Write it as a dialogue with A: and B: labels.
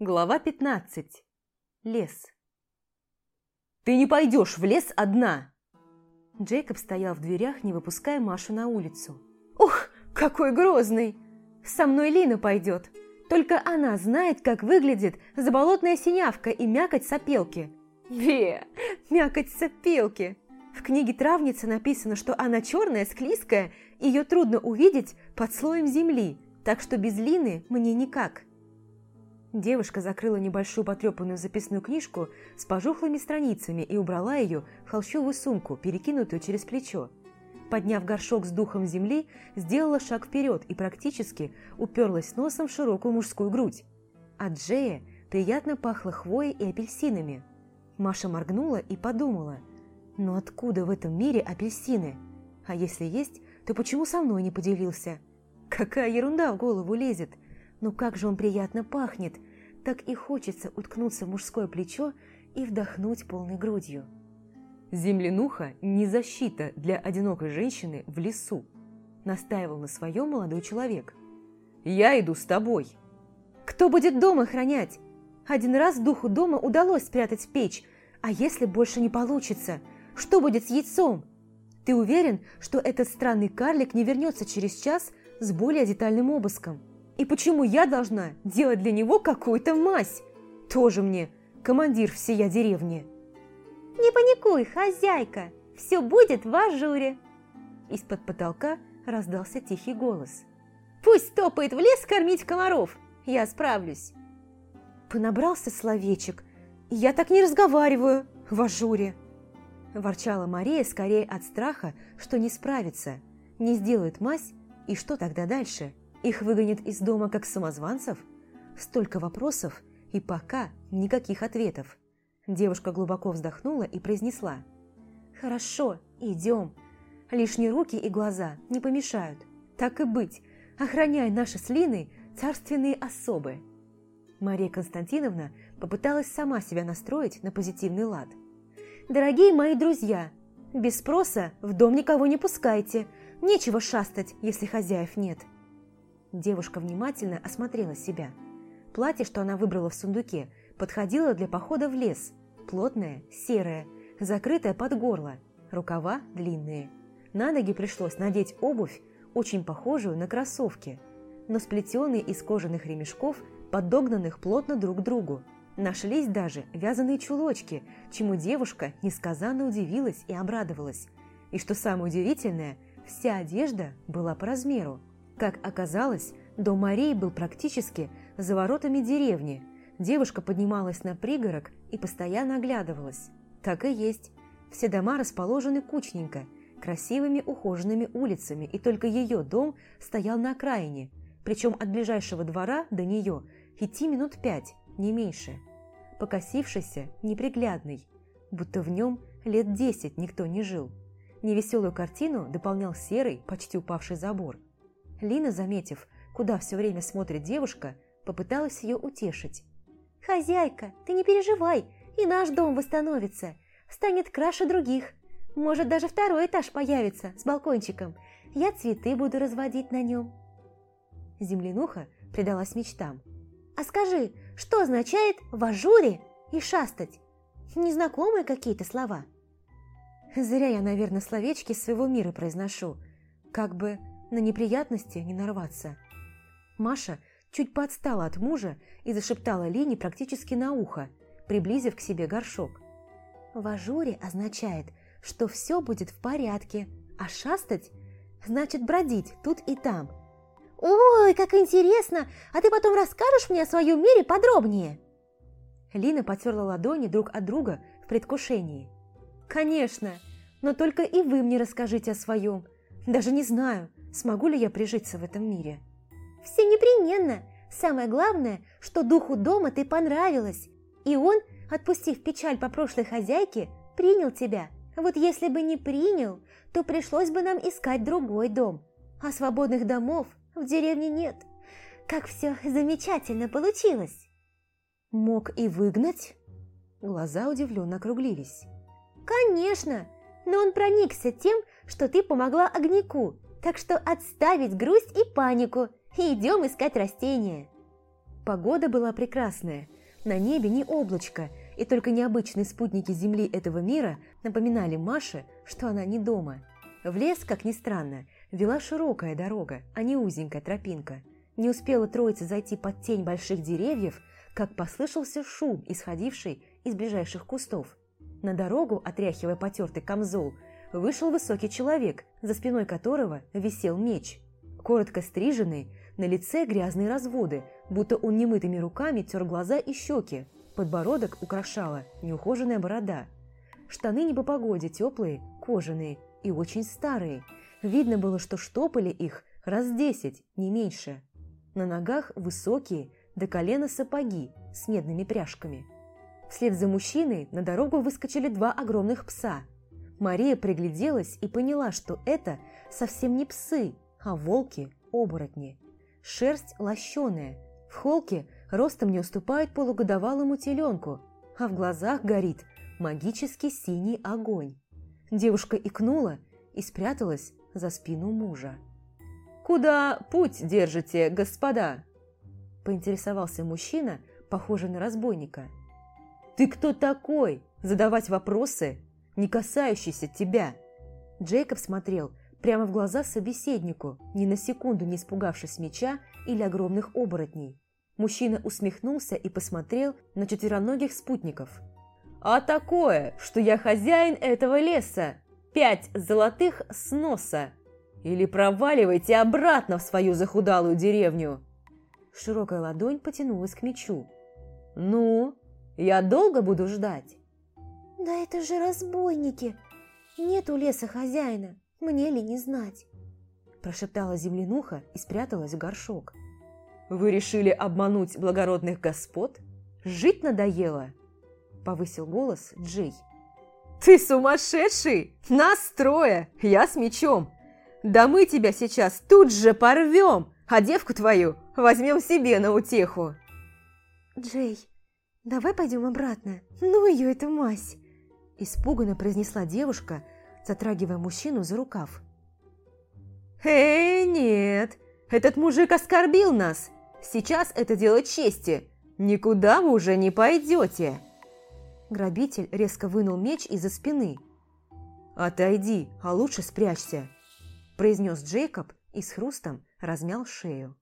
A: Глава 15. Лес. «Ты не пойдешь в лес одна!» Джейкоб стоял в дверях, не выпуская Машу на улицу.
B: «Ух, какой грозный! Со мной Лина пойдет. Только она знает, как выглядит заболотная синявка и мякоть сопелки». «Ве, мякоть сопелки!» В книге травницы написано, что она черная, склизкая, ее трудно увидеть под слоем земли, так что без Лины мне никак.
A: Девушка закрыла небольшую потрепанную записную книжку с пожухлыми страницами и убрала ее в холщовую сумку, перекинутую через плечо. Подняв горшок с духом земли, сделала шаг вперед и практически уперлась носом в широкую мужскую грудь. От Джея приятно пахло хвоей и апельсинами. Маша моргнула и подумала, но откуда в этом мире апельсины? А если есть, то почему со мной не поделился? Какая ерунда в голову лезет – но как же он приятно пахнет! Так и хочется уткнуться в мужское плечо и вдохнуть полной грудью. Землянуха не защита для одинокой женщины в лесу, настаивал на своем молодой человек. Я иду с тобой.
B: Кто будет дома охранять? Один раз духу дома удалось спрятать печь, а если больше не получится, что будет с яйцом? Ты уверен, что этот странный карлик не вернется через час с более детальным обыском? И почему я должна делать для него какую-то мазь? Тоже мне командир всея деревни.
C: Не паникуй, хозяйка, все будет в ажуре.
A: Из-под потолка раздался тихий голос.
B: Пусть топает в лес кормить комаров, я справлюсь. Понабрался словечек, я так не разговариваю в ажуре.
A: Ворчала Мария скорее от страха, что не справится, не сделает мазь, и что тогда дальше? Их выгонят из дома как самозванцев? Столько вопросов и пока никаких ответов. Девушка глубоко вздохнула и произнесла. «Хорошо, идем. Лишние руки и глаза не помешают. Так и быть, охраняй наши с Линой царственные особы». Мария Константиновна попыталась сама себя настроить на позитивный лад.
B: «Дорогие мои друзья, без спроса в дом никого не пускайте. Нечего шастать, если хозяев нет».
A: Девушка внимательно осмотрела себя. Платье, что она выбрала в сундуке, подходило для похода в лес. Плотное, серое, закрытое под горло, рукава длинные. На ноги пришлось надеть обувь, очень похожую на кроссовки, но сплетенные из кожаных ремешков, подогнанных плотно друг к другу. Нашлись даже вязаные чулочки, чему девушка несказанно удивилась и обрадовалась. И что самое удивительное, вся одежда была по размеру. Как оказалось, дом Марии был практически за воротами деревни. Девушка поднималась на пригорок и постоянно оглядывалась. Так и есть. Все дома расположены кучненько, красивыми ухоженными улицами, и только ее дом стоял на окраине, причем от ближайшего двора до нее идти минут пять, не меньше. Покосившийся, неприглядный, будто в нем лет десять никто не жил. Невеселую картину дополнял серый, почти упавший забор. Лина, заметив, куда все время смотрит девушка, попыталась ее утешить.
C: «Хозяйка, ты не переживай, и наш дом восстановится, станет краше других. Может, даже второй этаж появится с балкончиком. Я цветы буду разводить на нем».
A: Землянуха предалась мечтам.
C: «А скажи, что означает «в ажуре» и «шастать»? Незнакомые какие-то слова?»
A: Зря я, наверное, словечки своего мира произношу. Как бы на неприятности не нарваться. Маша чуть подстала от мужа и зашептала Лине практически на ухо, приблизив к себе горшок.
C: «В ажуре означает, что все будет в порядке, а шастать значит бродить тут и там». «Ой, как интересно! А ты потом расскажешь мне о своем мире подробнее?»
A: Лина потерла ладони друг от друга в предвкушении.
B: «Конечно, но только и вы мне расскажите о своем. Даже не знаю, Смогу ли я прижиться в этом мире?
C: Все непременно. Самое главное, что духу дома ты понравилась. И он, отпустив печаль по прошлой хозяйке, принял тебя. Вот если бы не принял, то пришлось бы нам искать другой дом. А свободных домов в деревне нет. Как все замечательно получилось.
A: Мог и выгнать? Глаза удивленно округлились.
C: Конечно, но он проникся тем, что ты помогла огняку, так что отставить грусть и панику и идем искать растения.
A: Погода была прекрасная. На небе не облачко, и только необычные спутники Земли этого мира напоминали Маше, что она не дома. В лес, как ни странно, вела широкая дорога, а не узенькая тропинка. Не успела троица зайти под тень больших деревьев, как послышался шум, исходивший из ближайших кустов. На дорогу, отряхивая потертый камзол, вышел высокий человек, за спиной которого висел меч. Коротко стриженный, на лице грязные разводы, будто он немытыми руками тер глаза и щеки. Подбородок украшала неухоженная борода. Штаны не по погоде, теплые, кожаные и очень старые. Видно было, что штопали их раз десять, не меньше. На ногах высокие, до колена сапоги с медными пряжками. Вслед за мужчиной на дорогу выскочили два огромных пса. Мария пригляделась и поняла, что это совсем не псы, а волки-оборотни. Шерсть лощеная, в холке ростом не уступает полугодовалому теленку, а в глазах горит магический синий огонь. Девушка икнула и спряталась за спину мужа. «Куда путь держите, господа?» поинтересовался мужчина, похожий на разбойника. «Ты кто такой? Задавать вопросы, не касающиеся тебя?» Джейкоб смотрел прямо в глаза собеседнику, ни на секунду не испугавшись меча или огромных оборотней. Мужчина усмехнулся и посмотрел на четвероногих спутников. «А такое, что я хозяин этого леса! Пять золотых с носа! Или проваливайте обратно в свою захудалую деревню!» Широкая ладонь потянулась к мечу. «Ну, я долго буду ждать?»
C: «Да это же разбойники! Нет у леса хозяина, мне ли не знать?»
A: Прошептала землянуха и спряталась в горшок. «Вы решили обмануть благородных господ? Жить надоело?» Повысил голос Джей. «Ты сумасшедший! Нас трое! Я с мечом! Да мы тебя сейчас тут же порвем, а девку твою возьмем себе на утеху!»
C: «Джей, давай пойдем обратно. Ну ее эту мазь!»
A: Испуганно произнесла девушка, затрагивая мужчину за рукав. «Эй, нет! Этот мужик оскорбил нас! Сейчас это дело чести! Никуда вы уже не пойдете!» Грабитель резко вынул меч из-за спины. «Отойди, а лучше спрячься», – произнес Джейкоб и с хрустом размял шею.